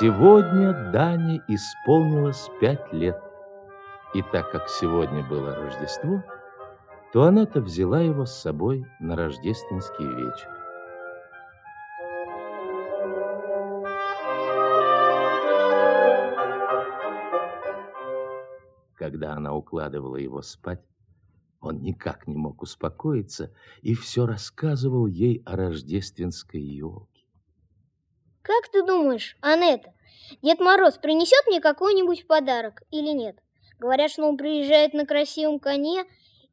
Сегодня Дане исполнилось пять лет. И так как сегодня было Рождество, то она-то взяла его с собой на рождественский вечер. Когда она укладывала его спать, он никак не мог успокоиться и все рассказывал ей о рождественской елке. Как ты думаешь, Анетта, Дед Мороз принесет мне какой-нибудь подарок или нет? Говорят, что он приезжает на красивом коне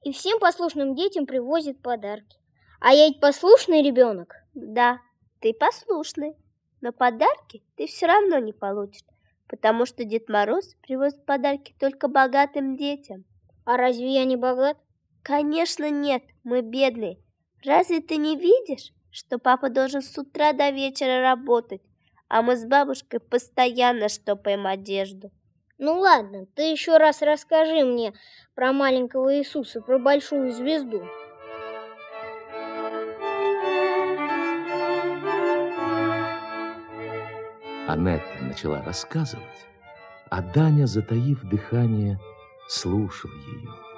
и всем послушным детям привозит подарки. А я ведь послушный ребенок. Да, ты послушный, но подарки ты все равно не получишь, потому что Дед Мороз привозит подарки только богатым детям. А разве я не богат? Конечно нет, мы бедные. Разве ты не видишь, что папа должен с утра до вечера работать, а мы с бабушкой постоянно штопаем одежду? Ну ладно, ты еще раз расскажи мне про маленького Иисуса, про большую звезду. Анетта начала рассказывать, а Даня, затаив дыхание, слушал ее.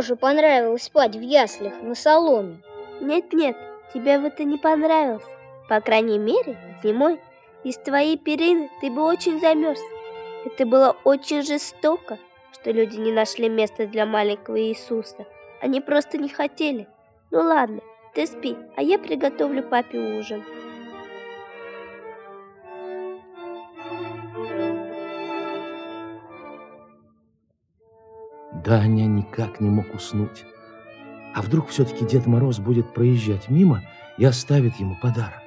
Тоже понравилось спать в яслях на соломе. Нет-нет, тебе бы это не понравилось. По крайней мере, зимой из твоей перины ты бы очень замерз. Это было очень жестоко, что люди не нашли места для маленького Иисуса. Они просто не хотели. Ну ладно, ты спи, а я приготовлю папе ужин. Даня никак не мог уснуть. А вдруг все-таки Дед Мороз будет проезжать мимо и оставит ему подарок?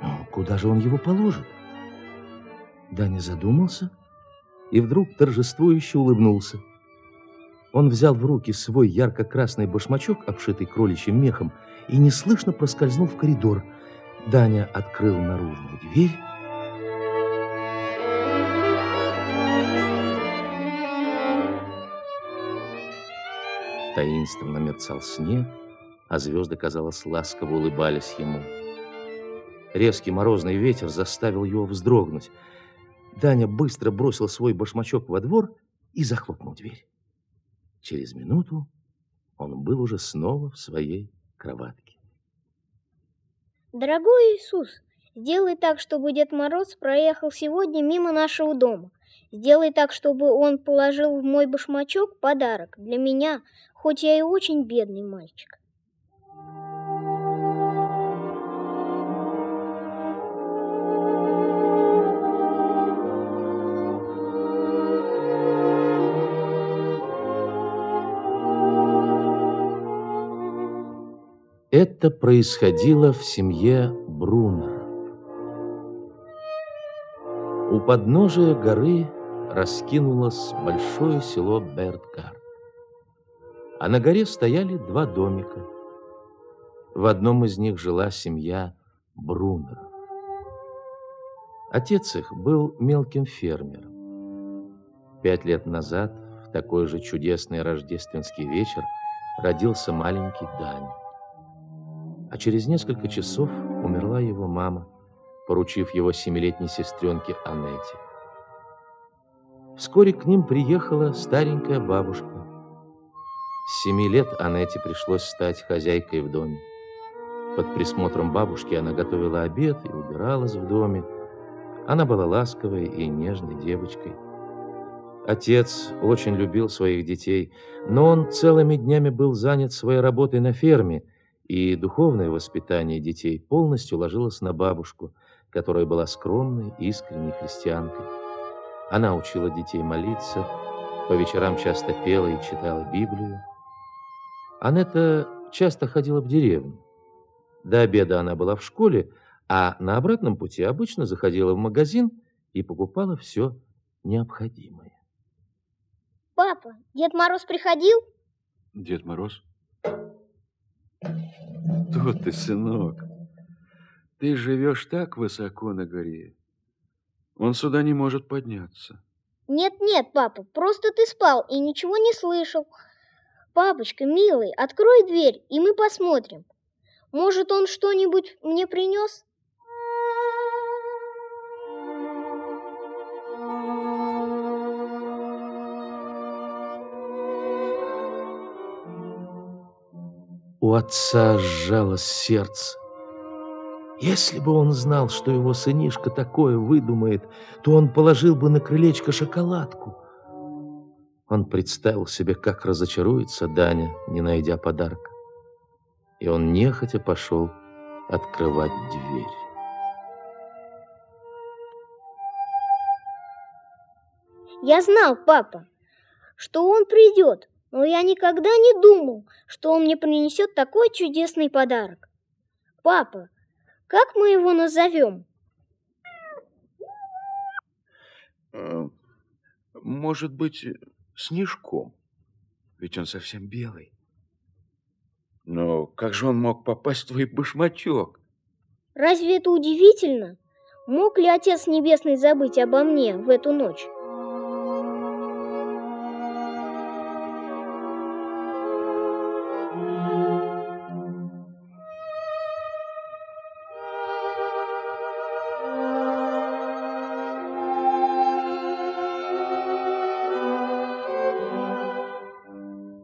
Ну, куда же он его положит? Даня задумался и вдруг торжествующе улыбнулся. Он взял в руки свой ярко-красный башмачок, обшитый кроличьим мехом, и неслышно проскользнул в коридор. Даня открыл наружную дверь Таинственно мерцал снег, а звезды, казалось, ласково улыбались ему. Резкий морозный ветер заставил его вздрогнуть. Даня быстро бросил свой башмачок во двор и захлопнул дверь. Через минуту он был уже снова в своей кроватке. Дорогой Иисус, сделай так, чтобы Дед Мороз проехал сегодня мимо нашего дома. Сделай так, чтобы он положил в мой башмачок подарок для меня, хоть я и очень бедный мальчик. Это происходило в семье Брунеров. У подножия горы раскинулось большое село Бертгард. А на горе стояли два домика. В одном из них жила семья Брунеров. Отец их был мелким фермером. Пять лет назад, в такой же чудесный рождественский вечер, родился маленький Даня. А через несколько часов умерла его мама, поручив его семилетней сестренке Аннете. Вскоре к ним приехала старенькая бабушка. С семи лет Аннете пришлось стать хозяйкой в доме. Под присмотром бабушки она готовила обед и убиралась в доме. Она была ласковой и нежной девочкой. Отец очень любил своих детей, но он целыми днями был занят своей работой на ферме – и духовное воспитание детей полностью ложилось на бабушку, которая была скромной, искренней христианкой. Она учила детей молиться, по вечерам часто пела и читала Библию. Анетта часто ходила в деревню. До обеда она была в школе, а на обратном пути обычно заходила в магазин и покупала все необходимое. Папа, Дед Мороз приходил? Дед Мороз? Кто ты, сынок? Ты живешь так высоко на горе. Он сюда не может подняться. Нет-нет, папа, просто ты спал и ничего не слышал. Папочка, милый, открой дверь, и мы посмотрим. Может, он что-нибудь мне принес? У отца сжалось сердце. Если бы он знал, что его сынишка такое выдумает, то он положил бы на крылечко шоколадку. Он представил себе, как разочаруется Даня, не найдя подарка. И он нехотя пошел открывать дверь. Я знал, папа, что он придет, но я никогда не думал, что он мне принесет такой чудесный подарок. Папа, как мы его назовем? Э, Может быть, снежком. Ведь он совсем белый. Но как же он мог попасть в твой башмачок? Разве это удивительно? Мог ли Отец Небесный забыть обо мне в эту ночь?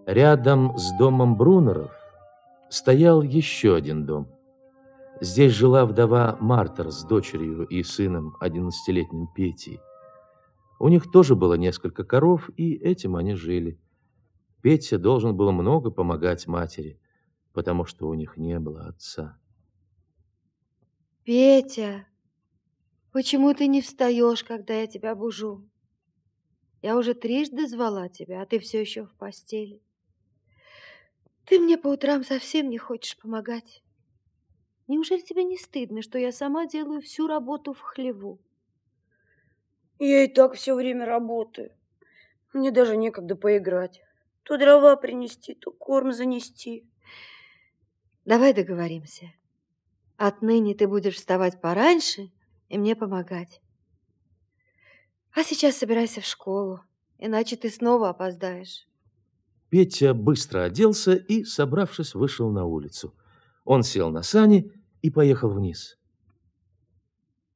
Рядом с домом Брунеров стоял еще один дом. Здесь жила вдова Мартер с дочерью и сыном, одиннадцатилетним Петей. У них тоже было несколько коров, и этим они жили. Петя должен был много помогать матери, потому что у них не было отца. Петя, почему ты не встаешь, когда я тебя бужу? Я уже трижды звала тебя, а ты все еще в постели. Ты мне по утрам совсем не хочешь помогать. Неужели тебе не стыдно, что я сама делаю всю работу в хлеву? Я и так все время работаю. Мне даже некогда поиграть. То дрова принести, то корм занести. Давай договоримся. Отныне ты будешь вставать пораньше и мне помогать. А сейчас собирайся в школу, иначе ты снова опоздаешь. Петя быстро оделся и, собравшись, вышел на улицу. Он сел на сани и поехал вниз.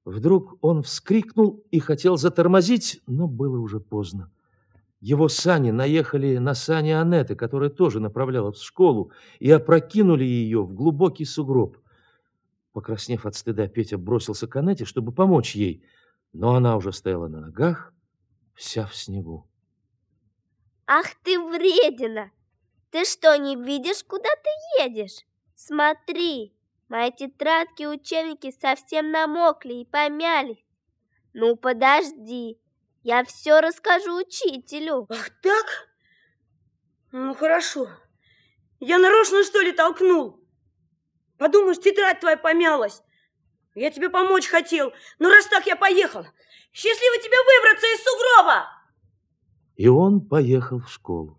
Вдруг он вскрикнул и хотел затормозить, но было уже поздно. Его сани наехали на сани Анеты, которая тоже направлялась в школу, и опрокинули ее в глубокий сугроб. Покраснев от стыда, Петя бросился к Анете, чтобы помочь ей, но она уже стояла на ногах, вся в снегу. Ах ты вредина! Ты что, не видишь, куда ты едешь? Смотри, мои тетрадки и учебники совсем намокли и помялись. Ну, подожди, я все расскажу учителю. Ах так? Ну, хорошо. Я нарочно, что ли, толкнул? Подумаешь, тетрадь твоя помялась. Я тебе помочь хотел, но раз так, я поехал. Счастливо тебе выбраться из сугроба! И он поехал в школу.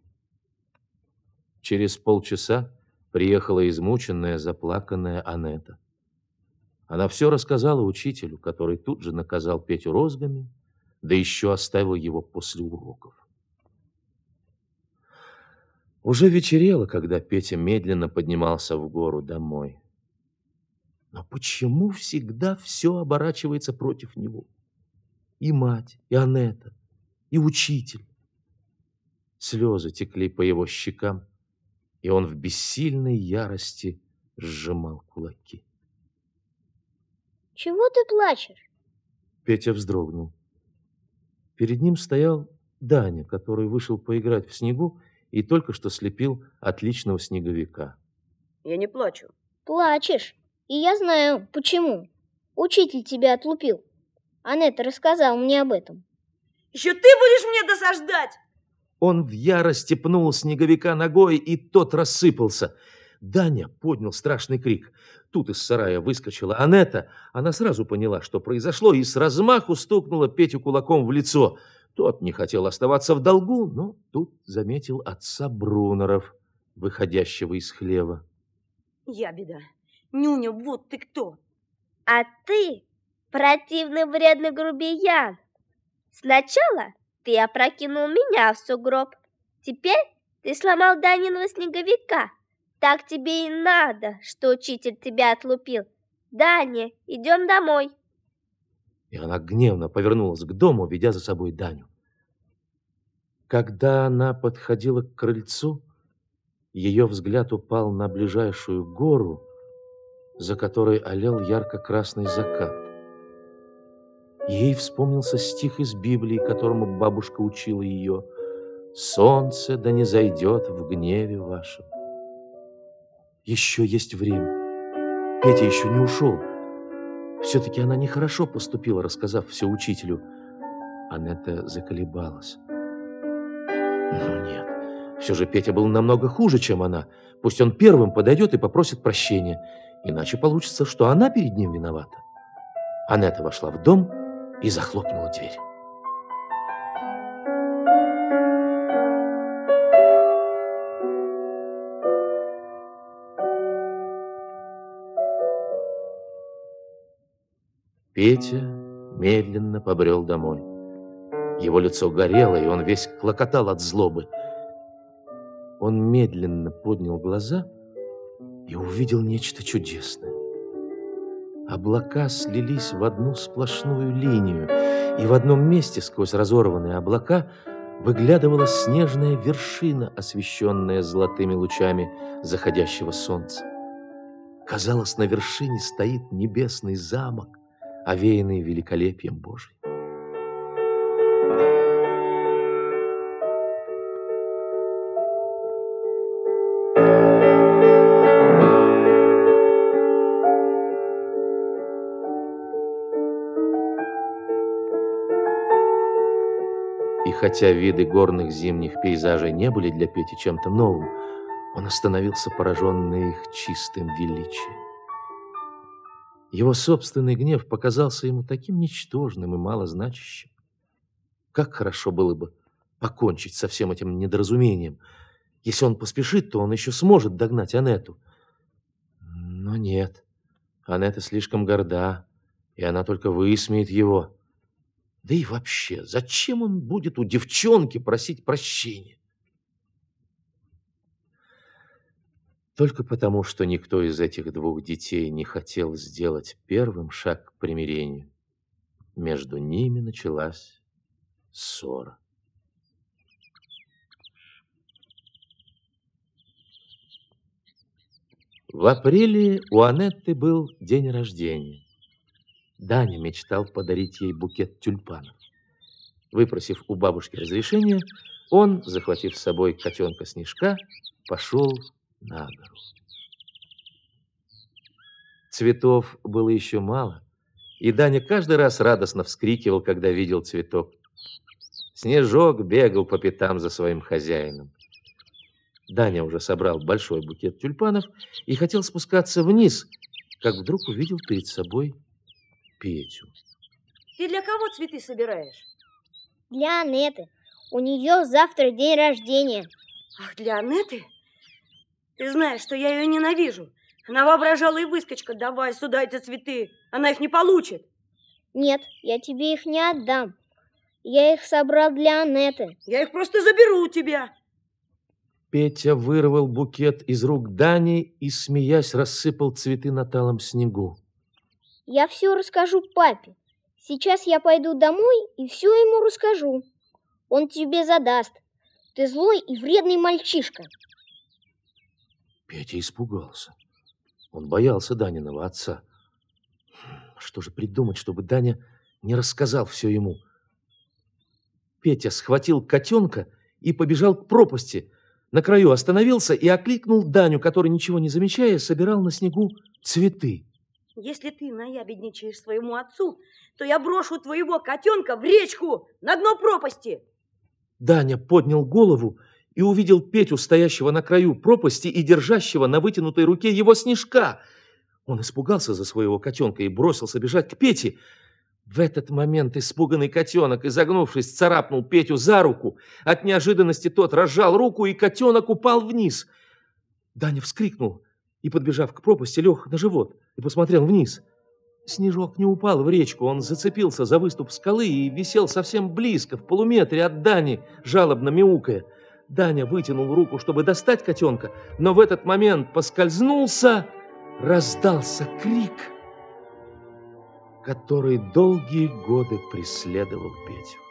Через полчаса приехала измученная, заплаканная Анетта. Она все рассказала учителю, который тут же наказал Петю розгами, да еще оставил его после уроков. Уже вечерело, когда Петя медленно поднимался в гору домой. Но почему всегда все оборачивается против него? И мать, и Анетта, и учитель. Слезы текли по его щекам, и он в бессильной ярости сжимал кулаки. Чего ты плачешь? Петя вздрогнул. Перед ним стоял Даня, который вышел поиграть в снегу и только что слепил отличного снеговика. Я не плачу. Плачешь. И я знаю, почему. Учитель тебя отлупил. Анетта рассказал мне об этом. Еще ты будешь мне досаждать? Он в ярости пнул снеговика ногой, и тот рассыпался. Даня поднял страшный крик. Тут из сарая выскочила Анетта. Она сразу поняла, что произошло, и с размаху стукнула Петю кулаком в лицо. Тот не хотел оставаться в долгу, но тут заметил отца Брунеров, выходящего из хлева. Я беда. Нюня, вот ты кто. А ты противный вредный грубиян. Сначала Ты опрокинул меня в сугроб. Теперь ты сломал Даниного снеговика. Так тебе и надо, что учитель тебя отлупил. Даня, идем домой. И она гневно повернулась к дому, ведя за собой Даню. Когда она подходила к крыльцу, ее взгляд упал на ближайшую гору, за которой олел ярко-красный закат. Ей вспомнился стих из Библии, которому бабушка учила ее. «Солнце да не зайдет в гневе вашем». Еще есть время. Петя еще не ушел. Все-таки она нехорошо поступила, рассказав все учителю. Анетта заколебалась. Ну нет, все же Петя был намного хуже, чем она. Пусть он первым подойдет и попросит прощения. Иначе получится, что она перед ним виновата. Анетта вошла в дом и захлопнула дверь. Петя медленно побрел домой. Его лицо горело, и он весь клокотал от злобы. Он медленно поднял глаза и увидел нечто чудесное. Облака слились в одну сплошную линию, и в одном месте сквозь разорванные облака выглядывала снежная вершина, освещенная золотыми лучами заходящего солнца. Казалось, на вершине стоит небесный замок, овеянный великолепием Божьим. Хотя виды горных зимних пейзажей не были для Пети чем-то новым, он остановился пораженный их чистым величием. Его собственный гнев показался ему таким ничтожным и малозначащим. Как хорошо было бы покончить со всем этим недоразумением. Если он поспешит, то он еще сможет догнать Анету. Но нет, Анетта слишком горда, и она только высмеет его. Да и вообще, зачем он будет у девчонки просить прощения? Только потому, что никто из этих двух детей не хотел сделать первым шаг к примирению, между ними началась ссора. В апреле у Анетты был день рождения. Даня мечтал подарить ей букет тюльпанов. Выпросив у бабушки разрешения, он, захватив с собой котенка Снежка, пошел на гору. Цветов было еще мало, и Даня каждый раз радостно вскрикивал, когда видел цветок. Снежок бегал по пятам за своим хозяином. Даня уже собрал большой букет тюльпанов и хотел спускаться вниз, как вдруг увидел перед собой Петю. Ты для кого цветы собираешь? Для Анеты. У нее завтра день рождения. Ах, для Анеты? Ты знаешь, что я ее ненавижу. Она воображала и выскочка. Давай сюда эти цветы. Она их не получит. Нет, я тебе их не отдам. Я их собрал для Анеты. Я их просто заберу у тебя. Петя вырвал букет из рук Дани и, смеясь, рассыпал цветы на талом снегу. Я все расскажу папе. Сейчас я пойду домой и все ему расскажу. Он тебе задаст. Ты злой и вредный мальчишка. Петя испугался. Он боялся Даниного отца. Что же придумать, чтобы Даня не рассказал все ему? Петя схватил котенка и побежал к пропасти. На краю остановился и окликнул Даню, который, ничего не замечая, собирал на снегу цветы. Если ты наябедничаешь своему отцу, то я брошу твоего котенка в речку на дно пропасти. Даня поднял голову и увидел Петю, стоящего на краю пропасти и держащего на вытянутой руке его снежка. Он испугался за своего котенка и бросился бежать к Пете. В этот момент испуганный котенок, изогнувшись, царапнул Петю за руку. От неожиданности тот разжал руку, и котенок упал вниз. Даня вскрикнул и, подбежав к пропасти, лег на живот и посмотрел вниз. Снежок не упал в речку, он зацепился за выступ скалы и висел совсем близко, в полуметре от Дани, жалобно мяукая. Даня вытянул руку, чтобы достать котенка, но в этот момент поскользнулся, раздался крик, который долгие годы преследовал Петю.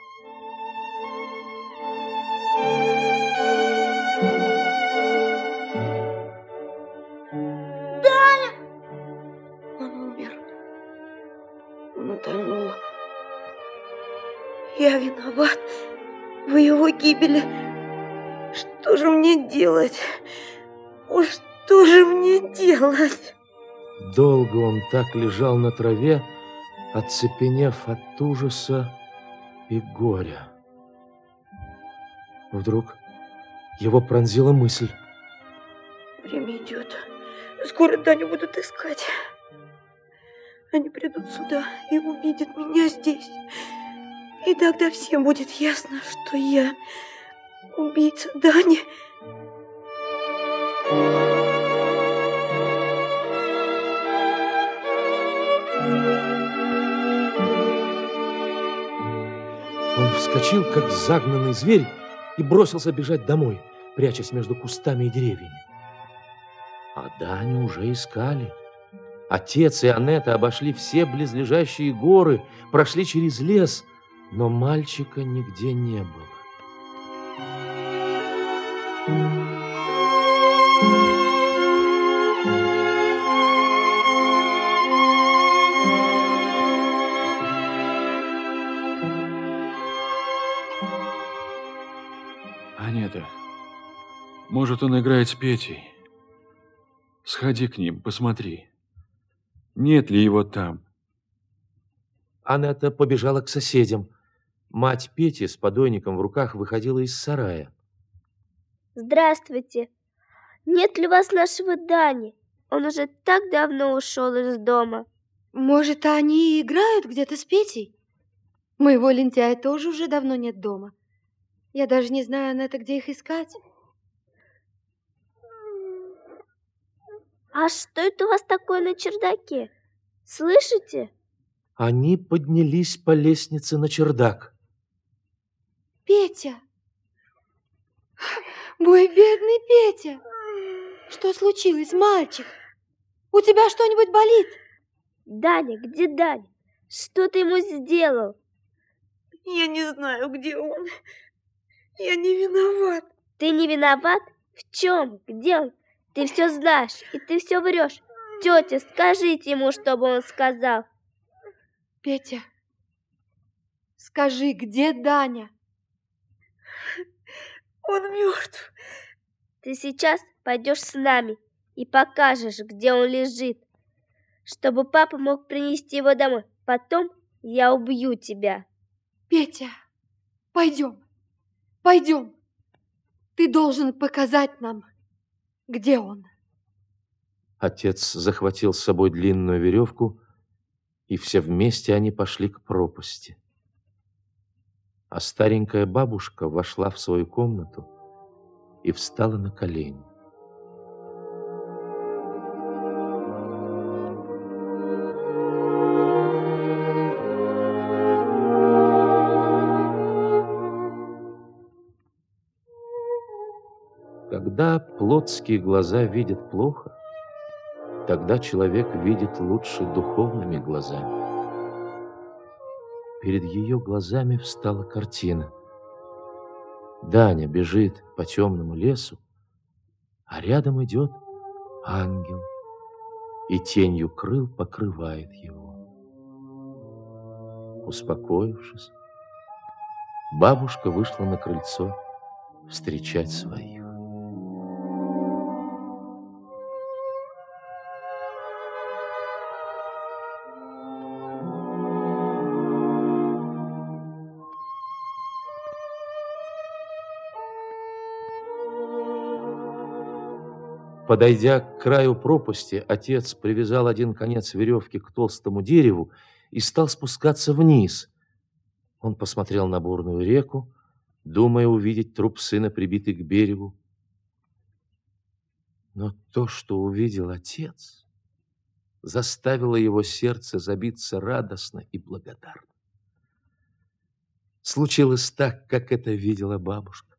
Я виноват в его гибели. Что же мне делать? Ой, что же мне делать? Долго он так лежал на траве, оцепенев от ужаса и горя. Вдруг его пронзила мысль. Время идет. Скоро Даню будут искать. Они придут сюда и увидят меня здесь. И тогда всем будет ясно, что я убийца Дани. Он вскочил, как загнанный зверь, и бросился бежать домой, прячась между кустами и деревьями. А Даню уже искали. Отец и Анетта обошли все близлежащие горы, прошли через лес, но мальчика нигде не было. Анета, может, он играет с Петей? Сходи к ним, посмотри. Нет ли его там? Анетта побежала к соседям. Мать Пети с подойником в руках выходила из сарая. Здравствуйте. Нет ли у вас нашего Дани? Он уже так давно ушел из дома. Может, они играют где-то с Петей? Моего лентяя тоже уже давно нет дома. Я даже не знаю, Анетта, где их искать. А что это у вас такое на чердаке? Слышите? Они поднялись по лестнице на чердак. Петя! Мой бедный Петя! Что случилось, мальчик? У тебя что-нибудь болит? Даня, где Даня? Что ты ему сделал? Я не знаю, где он. Я не виноват. Ты не виноват? В чем? Где он? Ты все знаешь, и ты все врешь. Тетя, скажите ему, чтобы он сказал. Петя, скажи, где Даня? Он мертв. Ты сейчас пойдешь с нами и покажешь, где он лежит, чтобы папа мог принести его домой. Потом я убью тебя. Петя, пойдем, пойдем. Ты должен показать нам, где он. Отец захватил с собой длинную веревку, и все вместе они пошли к пропасти. А старенькая бабушка вошла в свою комнату и встала на колени. Когда плотские глаза видят плохо, тогда человек видит лучше духовными глазами. Перед ее глазами встала картина. Даня бежит по темному лесу, а рядом идет ангел, и тенью крыл покрывает его. Успокоившись, бабушка вышла на крыльцо встречать своих. Подойдя к краю пропасти, отец привязал один конец веревки к толстому дереву и стал спускаться вниз. Он посмотрел на бурную реку, думая увидеть труп сына, прибитый к берегу. Но то, что увидел отец, заставило его сердце забиться радостно и благодарно. Случилось так, как это видела бабушка.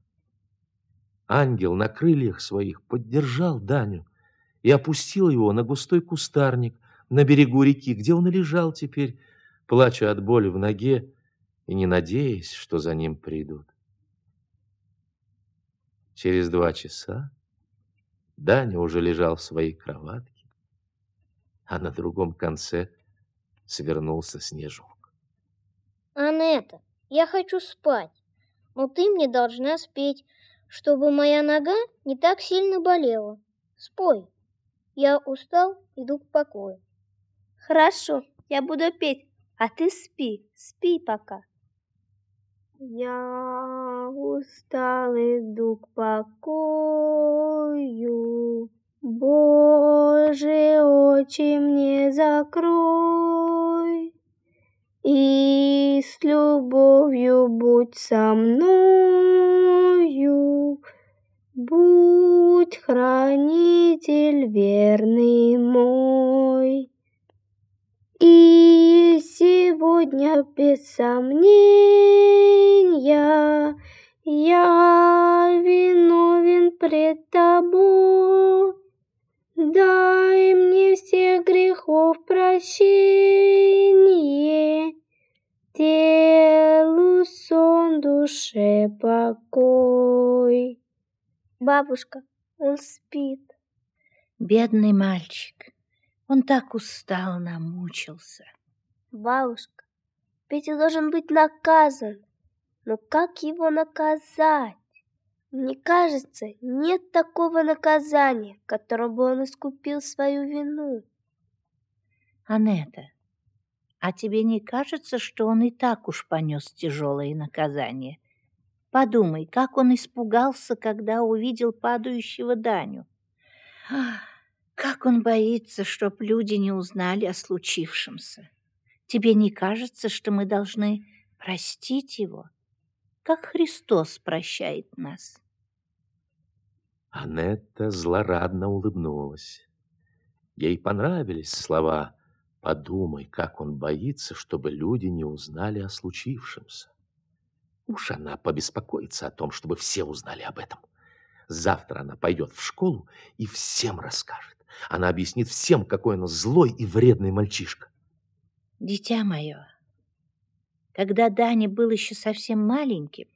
Ангел на крыльях своих поддержал Даню и опустил его на густой кустарник на берегу реки, где он и лежал теперь, плача от боли в ноге и не надеясь, что за ним придут. Через два часа Даня уже лежал в своей кроватке, а на другом конце свернулся снежок. Анетта, я хочу спать, но ты мне должна спеть, чтобы моя нога не так сильно болела. Спой. Я устал, иду к покою. Хорошо, я буду петь, а ты спи, спи пока. Я устал, иду к покою. Боже, очи мне закрой. И с любовью будь со мною, Будь хранитель верный мой. И сегодня без сомнения Я виновен пред тобой. Дай мне всех грехов прощение, Телу сон, душе покой. Бабушка, он спит. Бедный мальчик. Он так устал, намучился. Бабушка, Петя должен быть наказан. Но как его наказать? Мне кажется, нет такого наказания, которым бы он искупил свою вину. Анетта, а тебе не кажется, что он и так уж понес тяжелое наказание? Подумай, как он испугался, когда увидел падающего Даню. Как он боится, чтоб люди не узнали о случившемся. Тебе не кажется, что мы должны простить его? Как Христос прощает нас. Анетта злорадно улыбнулась. Ей понравились слова «Подумай, как он боится, чтобы люди не узнали о случившемся». Уж она побеспокоится о том, чтобы все узнали об этом. Завтра она пойдет в школу и всем расскажет. Она объяснит всем, какой он злой и вредный мальчишка. Дитя мое, когда Даня был еще совсем маленьким,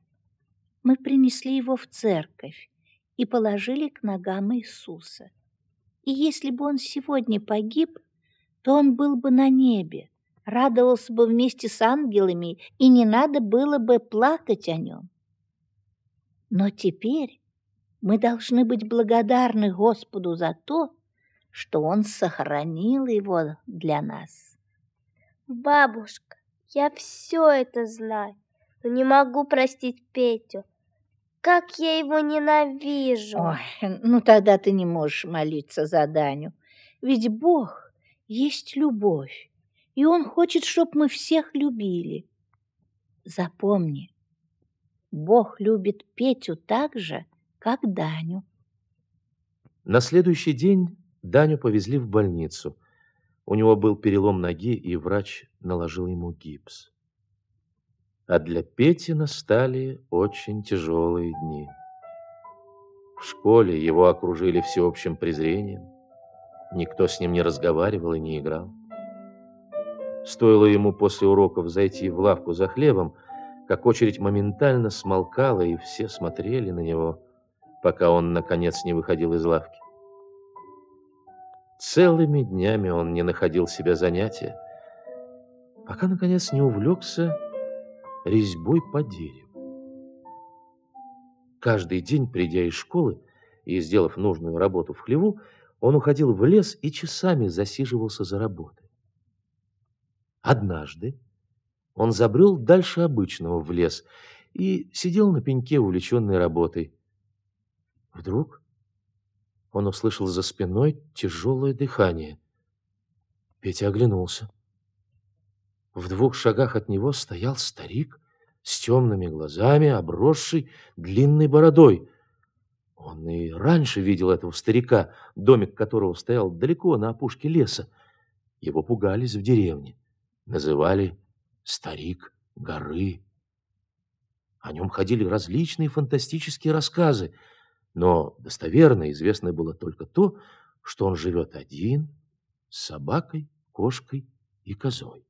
мы принесли его в церковь и положили к ногам Иисуса. И если бы он сегодня погиб, то он был бы на небе, радовался бы вместе с ангелами, и не надо было бы плакать о нем. Но теперь мы должны быть благодарны Господу за то, что Он сохранил его для нас. Бабушка, я все это знаю, но не могу простить Петю. Как я его ненавижу. Ой, ну тогда ты не можешь молиться за Даню. Ведь Бог есть любовь, и Он хочет, чтобы мы всех любили. Запомни, Бог любит Петю так же, как Даню. На следующий день Даню повезли в больницу. У него был перелом ноги, и врач наложил ему гипс. А для Пети настали очень тяжелые дни. В школе его окружили всеобщим презрением. Никто с ним не разговаривал и не играл. Стоило ему после уроков зайти в лавку за хлебом, как очередь моментально смолкала, и все смотрели на него, пока он, наконец, не выходил из лавки. Целыми днями он не находил себе занятия, пока, наконец, не увлекся резьбой по дереву. Каждый день, придя из школы и сделав нужную работу в хлеву, он уходил в лес и часами засиживался за работой. Однажды он забрел дальше обычного в лес и сидел на пеньке, увлеченный работой. Вдруг он услышал за спиной тяжелое дыхание. Петя оглянулся. В двух шагах от него стоял старик с темными глазами, обросший длинной бородой. Он и раньше видел этого старика, домик которого стоял далеко на опушке леса. Его пугались в деревне, называли «старик горы». О нем ходили различные фантастические рассказы, но достоверно известно было только то, что он живет один, с собакой, кошкой и козой.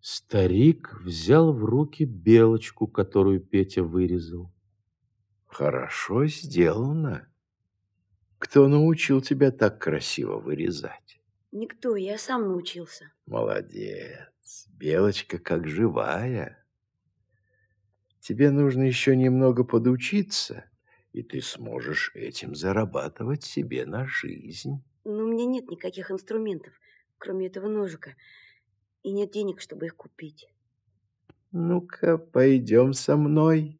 Старик взял в руки белочку, которую Петя вырезал. Хорошо сделано. Кто научил тебя так красиво вырезать? Никто, я сам научился. Молодец. Белочка как живая. Тебе нужно еще немного подучиться, и ты сможешь этим зарабатывать себе на жизнь. Но у меня нет никаких инструментов, кроме этого ножика. И нет денег, чтобы их купить. Ну-ка, пойдем со мной.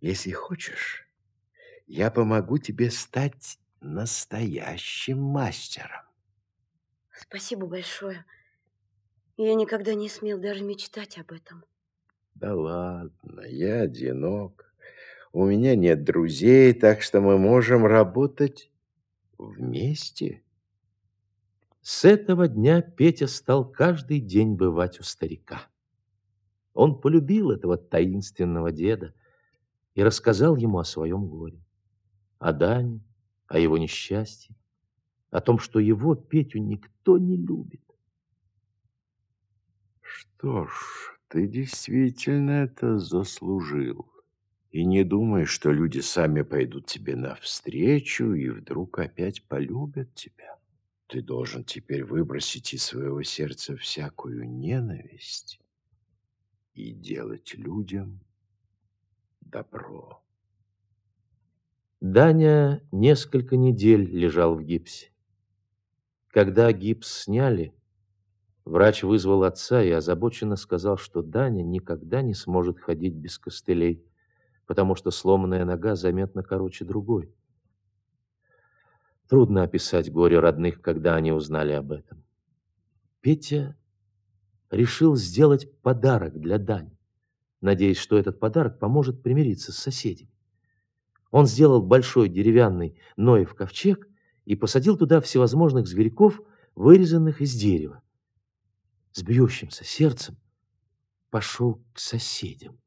Если хочешь, я помогу тебе стать настоящим мастером. Спасибо большое. Я никогда не смел даже мечтать об этом. Да ладно, я одинок. У меня нет друзей, так что мы можем работать вместе. С этого дня Петя стал каждый день бывать у старика. Он полюбил этого таинственного деда и рассказал ему о своем горе, о Дане, о его несчастье, о том, что его, Петю, никто не любит. Что ж, ты действительно это заслужил. И не думай, что люди сами пойдут тебе навстречу и вдруг опять полюбят тебя. Ты должен теперь выбросить из своего сердца всякую ненависть и делать людям добро. Даня несколько недель лежал в гипсе. Когда гипс сняли, врач вызвал отца и озабоченно сказал, что Даня никогда не сможет ходить без костылей, потому что сломанная нога заметно короче другой. Трудно описать горе родных, когда они узнали об этом. Петя решил сделать подарок для Дани, надеясь, что этот подарок поможет примириться с соседями. Он сделал большой деревянный Ноев ковчег и посадил туда всевозможных зверьков, вырезанных из дерева. С бьющимся сердцем пошел к соседям.